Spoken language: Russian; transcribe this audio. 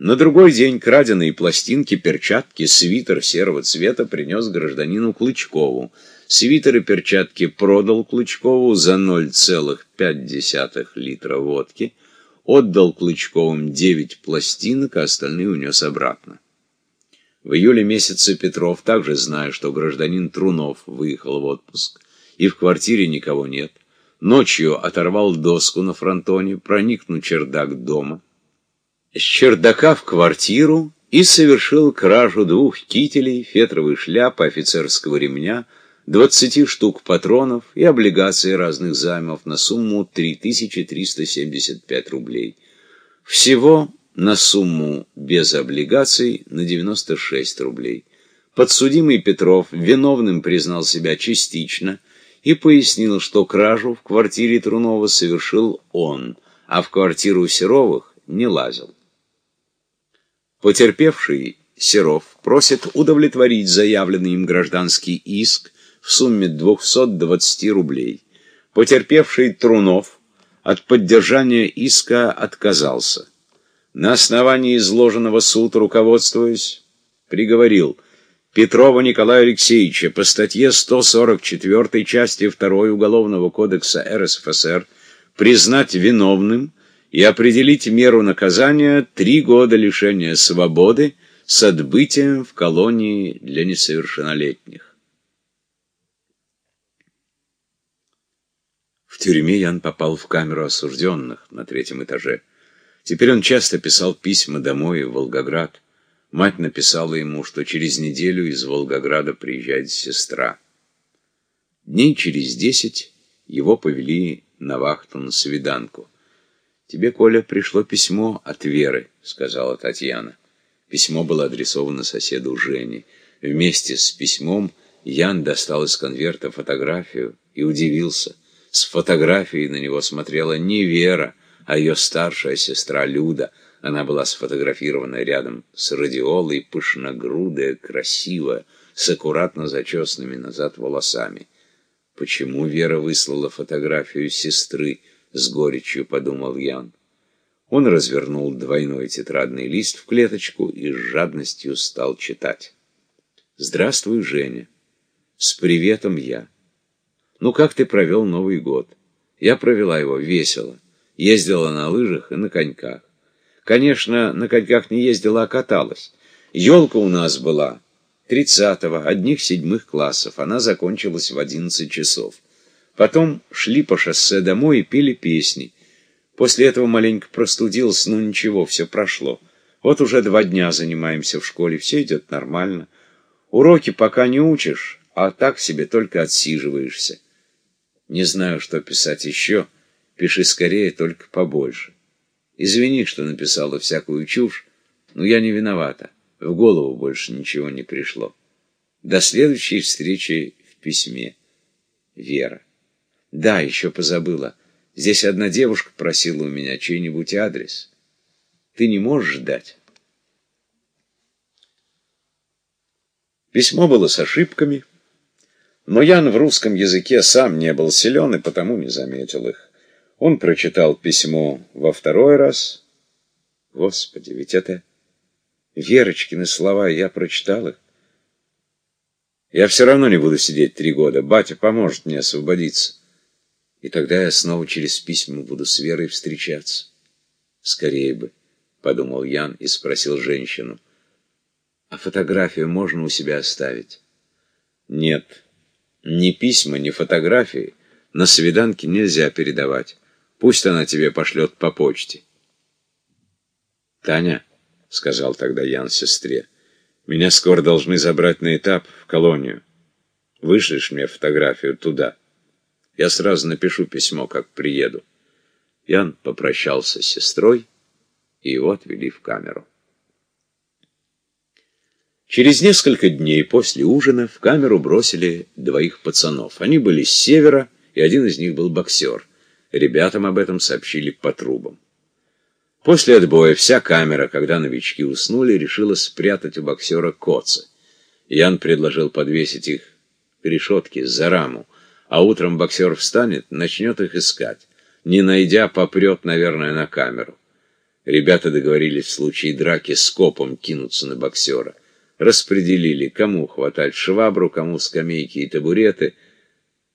На другой день краденые пластинки, перчатки, свитер серого цвета принес гражданину Клычкову. Свитер и перчатки продал Клычкову за 0,5 литра водки, отдал Клычковым 9 пластинок, а остальные унес обратно. В июле месяце Петров, также зная, что гражданин Трунов выехал в отпуск, и в квартире никого нет, ночью оторвал доску на фронтоне, проник на чердак дома, с чердака в квартиру и совершил кражу двух кителей, фетровой шляпы, офицерского ремня, 20 штук патронов и облигаций разных займов на сумму 3375 рублей. Всего на сумму без облигаций на 96 рублей. Подсудимый Петров виновным признал себя частично и пояснил, что кражу в квартире Трунова совершил он, а в квартиру Серовых не лазил. Потерпевший Серов просит удовлетворить заявленный им гражданский иск в сумме 220 рублей. Потерпевший Трунов от поддержания иска отказался. На основании изложенного суд, руководствуясь, приговорил Петрова Николая Алексеевича по статье 144 части 2 Уголовного кодекса РСФСР признать виновным и определить меру наказания три года лишения свободы с отбытием в колонии для несовершеннолетних. В тюрьме Ян попал в камеру осужденных на третьем этаже. Теперь он часто писал письма домой в Волгоград. Мать написала ему, что через неделю из Волгограда приезжает сестра. Дней через десять его повели на вахту на свиданку. «Тебе, Коля, пришло письмо от Веры», — сказала Татьяна. Письмо было адресовано соседу Жене. Вместе с письмом Ян достал из конверта фотографию и удивился. С фотографией на него смотрела не Вера, а ее старшая сестра Люда. Она была сфотографирована рядом с радиолой, пышногрудая, красивая, с аккуратно зачесанными назад волосами. Почему Вера выслала фотографию сестры? — с горечью подумал Ян. Он развернул двойной тетрадный лист в клеточку и с жадностью стал читать. «Здравствуй, Женя. С приветом я. Ну, как ты провел Новый год? Я провела его весело. Ездила на лыжах и на коньках. Конечно, на коньках не ездила, а каталась. Елка у нас была тридцатого, одних седьмых классов. Она закончилась в одиннадцать часов. Потом шли по шоссе домой и пели песни. После этого маленько простудился, но ничего, все прошло. Вот уже два дня занимаемся в школе, все идет нормально. Уроки пока не учишь, а так себе только отсиживаешься. Не знаю, что писать еще. Пиши скорее, только побольше. Извини, что написала всякую чушь, но я не виновата. В голову больше ничего не пришло. До следующей встречи в письме. Вера. Да, еще позабыла. Здесь одна девушка просила у меня чей-нибудь адрес. Ты не можешь дать? Письмо было с ошибками, но Ян в русском языке сам не был силен и потому не заметил их. Он прочитал письмо во второй раз. Господи, ведь это Верочкины слова, я прочитал их. Я все равно не буду сидеть три года. Батя поможет мне освободиться. И тогда я снова через письма буду с Верой встречаться. Скорее бы, — подумал Ян и спросил женщину. А фотографию можно у себя оставить? Нет, ни письма, ни фотографии на свиданке нельзя передавать. Пусть она тебе пошлет по почте. Таня, — сказал тогда Ян сестре, — меня скоро должны забрать на этап в колонию. Вышлешь мне фотографию туда. Я сразу напишу письмо, как приеду. Ян попрощался с сестрой, и его отвели в камеру. Через несколько дней после ужина в камеру бросили двоих пацанов. Они были с севера, и один из них был боксер. Ребятам об этом сообщили по трубам. После отбоя вся камера, когда новички уснули, решила спрятать у боксера коцы. Ян предложил подвесить их к решетке за раму, а утром боксер встанет, начнет их искать. Не найдя, попрет, наверное, на камеру. Ребята договорились в случае драки скопом кинуться на боксера. Распределили, кому хватать швабру, кому скамейки и табуреты —